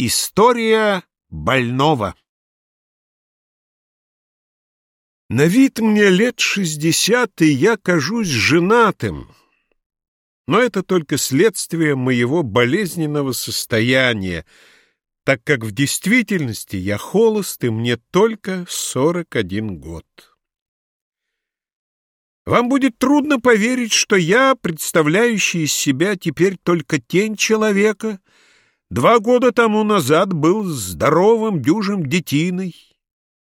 История больного На вид мне лет шестьдесят, и я кажусь женатым. Но это только следствие моего болезненного состояния, так как в действительности я холост, и мне только сорок один год. Вам будет трудно поверить, что я, представляющий из себя теперь только тень человека, два года тому назад был здоровым дюжим детиной,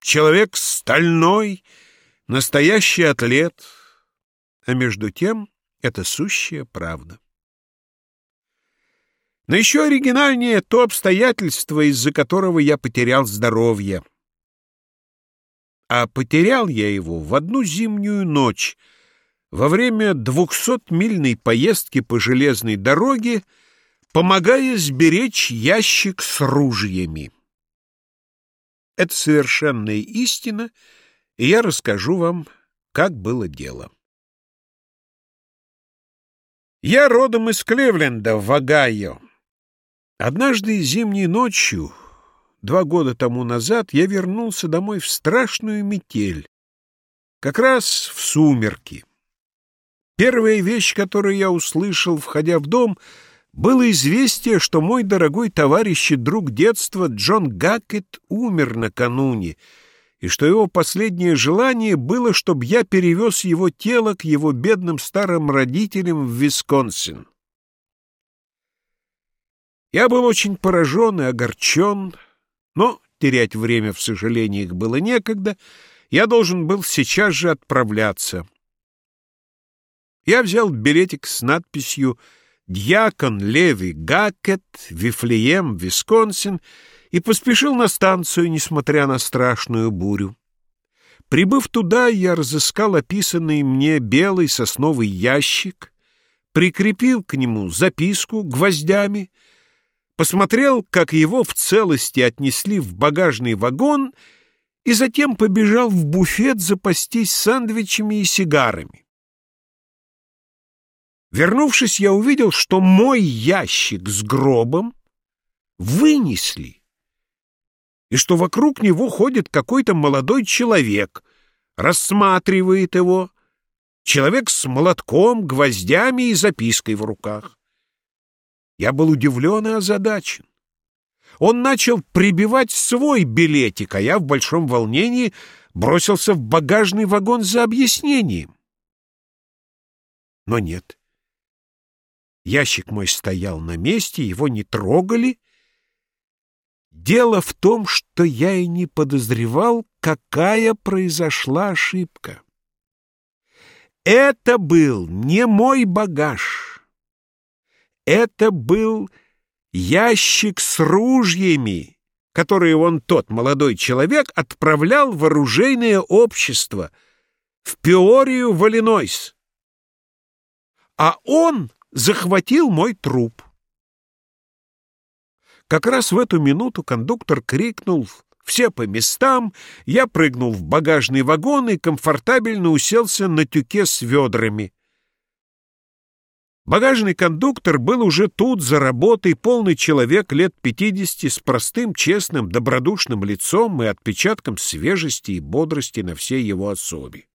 человек стальной, настоящий атлет, а между тем это сущая правда. Но еще оригинальнее то обстоятельство, из-за которого я потерял здоровье. А потерял я его в одну зимнюю ночь — во время двухсотмильной поездки по железной дороге, помогая сберечь ящик с ружьями. Это совершенная истина, и я расскажу вам, как было дело. Я родом из Кливленда, в Огайо. Однажды зимней ночью, два года тому назад, я вернулся домой в страшную метель, как раз в сумерки. Первая вещь, которую я услышал, входя в дом, было известие, что мой дорогой товарищ и друг детства Джон Гакет умер накануне, и что его последнее желание было, чтобы я перевез его тело к его бедным старым родителям в Висконсин. Я был очень поражен и огорчен, но терять время в сожалениях было некогда, я должен был сейчас же отправляться. Я взял билетик с надписью «Дьякон Леви Гакет, Вифлеем, Висконсин» и поспешил на станцию, несмотря на страшную бурю. Прибыв туда, я разыскал описанный мне белый сосновый ящик, прикрепил к нему записку гвоздями, посмотрел, как его в целости отнесли в багажный вагон и затем побежал в буфет запастись сэндвичами и сигарами. Вернувшись, я увидел, что мой ящик с гробом вынесли, и что вокруг него ходит какой-то молодой человек, рассматривает его, человек с молотком, гвоздями и запиской в руках. Я был удивлен и озадачен. Он начал прибивать свой билетик, а я в большом волнении бросился в багажный вагон за объяснением. Но нет. Ящик мой стоял на месте, его не трогали. Дело в том, что я и не подозревал, какая произошла ошибка. Это был не мой багаж. Это был ящик с ружьями, которые он, тот молодой человек, отправлял в оружейное общество в Пиорию в. А он захватил мой труп. Как раз в эту минуту кондуктор крикнул «Все по местам!» Я прыгнул в багажный вагон и комфортабельно уселся на тюке с ведрами. Багажный кондуктор был уже тут, за работой, полный человек лет пятидесяти с простым, честным, добродушным лицом и отпечатком свежести и бодрости на всей его особе.